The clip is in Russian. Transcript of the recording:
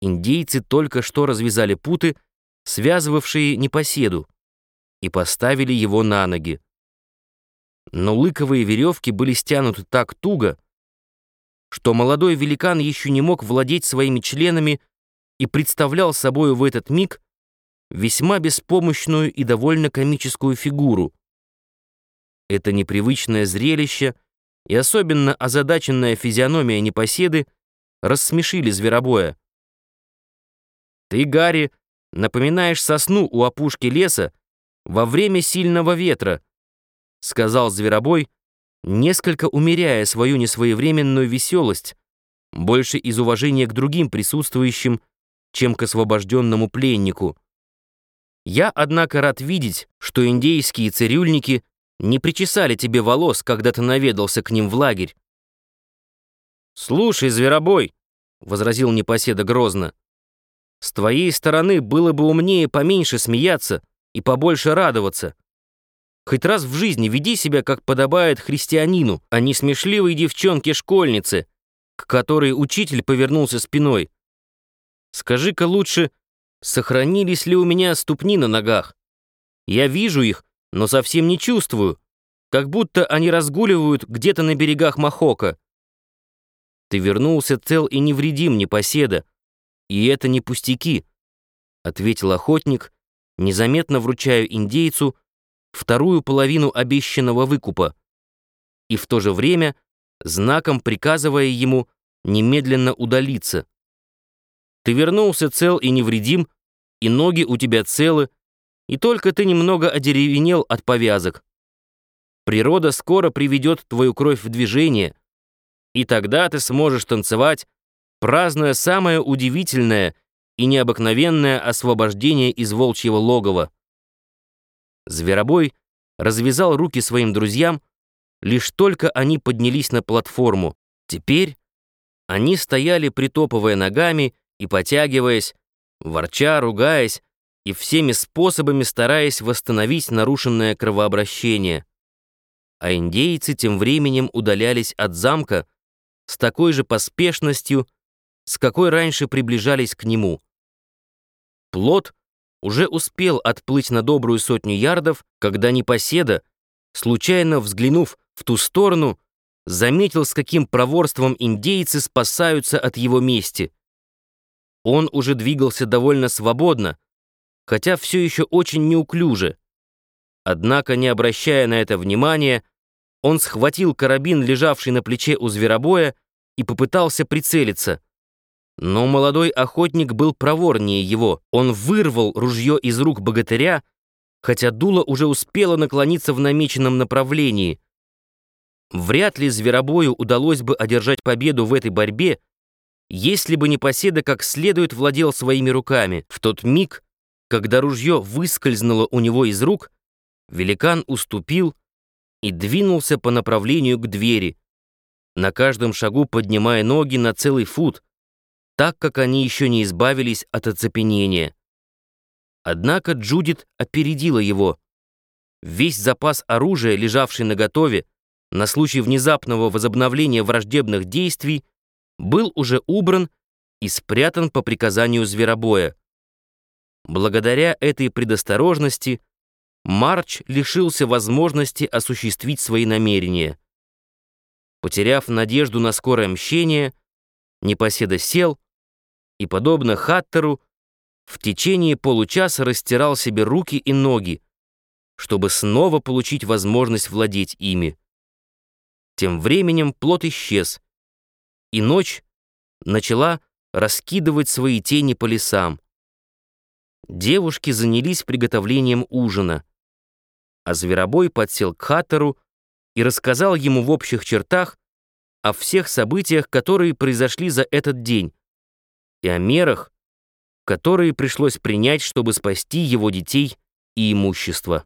Индейцы только что развязали путы, связывавшие непоседу, и поставили его на ноги. Но лыковые веревки были стянуты так туго, что молодой великан еще не мог владеть своими членами и представлял собою в этот миг весьма беспомощную и довольно комическую фигуру. Это непривычное зрелище и особенно озадаченная физиономия непоседы рассмешили зверобоя. «Ты, Гарри, напоминаешь сосну у опушки леса во время сильного ветра», сказал зверобой, несколько умеряя свою несвоевременную веселость, больше из уважения к другим присутствующим, чем к освобожденному пленнику. Я, однако, рад видеть, что индейские цирюльники не причесали тебе волос, когда ты наведался к ним в лагерь. «Слушай, зверобой», — возразил непоседа грозно, «с твоей стороны было бы умнее поменьше смеяться и побольше радоваться. Хоть раз в жизни веди себя, как подобает христианину, а не смешливой девчонке-школьнице, к которой учитель повернулся спиной. Скажи-ка лучше, сохранились ли у меня ступни на ногах? Я вижу их, но совсем не чувствую, как будто они разгуливают где-то на берегах Махока. Ты вернулся цел и невредим, непоседа, и это не пустяки, ответил охотник, незаметно вручая индейцу вторую половину обещанного выкупа и в то же время знаком приказывая ему немедленно удалиться. Ты вернулся цел и невредим, и ноги у тебя целы, и только ты немного одеревенел от повязок. Природа скоро приведет твою кровь в движение, и тогда ты сможешь танцевать, празднуя самое удивительное и необыкновенное освобождение из волчьего логова. Зверобой развязал руки своим друзьям, лишь только они поднялись на платформу. Теперь они стояли, притопывая ногами и потягиваясь, ворча, ругаясь и всеми способами стараясь восстановить нарушенное кровообращение. А индейцы тем временем удалялись от замка с такой же поспешностью, с какой раньше приближались к нему. Плод уже успел отплыть на добрую сотню ярдов, когда непоседа, случайно взглянув в ту сторону, заметил, с каким проворством индейцы спасаются от его мести. Он уже двигался довольно свободно, хотя все еще очень неуклюже. Однако, не обращая на это внимания, он схватил карабин, лежавший на плече у зверобоя, и попытался прицелиться — но молодой охотник был проворнее его. Он вырвал ружье из рук богатыря, хотя дуло уже успело наклониться в намеченном направлении. Вряд ли зверобою удалось бы одержать победу в этой борьбе, если бы непоседа как следует владел своими руками. В тот миг, когда ружье выскользнуло у него из рук, великан уступил и двинулся по направлению к двери, на каждом шагу поднимая ноги на целый фут — так как они еще не избавились от оцепенения. Однако Джудит опередила его. Весь запас оружия, лежавший наготове на случай внезапного возобновления враждебных действий, был уже убран и спрятан по приказанию зверобоя. Благодаря этой предосторожности Марч лишился возможности осуществить свои намерения. Потеряв надежду на скорое мщение, непоседа сел, и, подобно Хаттеру, в течение получаса растирал себе руки и ноги, чтобы снова получить возможность владеть ими. Тем временем плод исчез, и ночь начала раскидывать свои тени по лесам. Девушки занялись приготовлением ужина, а зверобой подсел к Хаттеру и рассказал ему в общих чертах о всех событиях, которые произошли за этот день, и о мерах, которые пришлось принять, чтобы спасти его детей и имущество.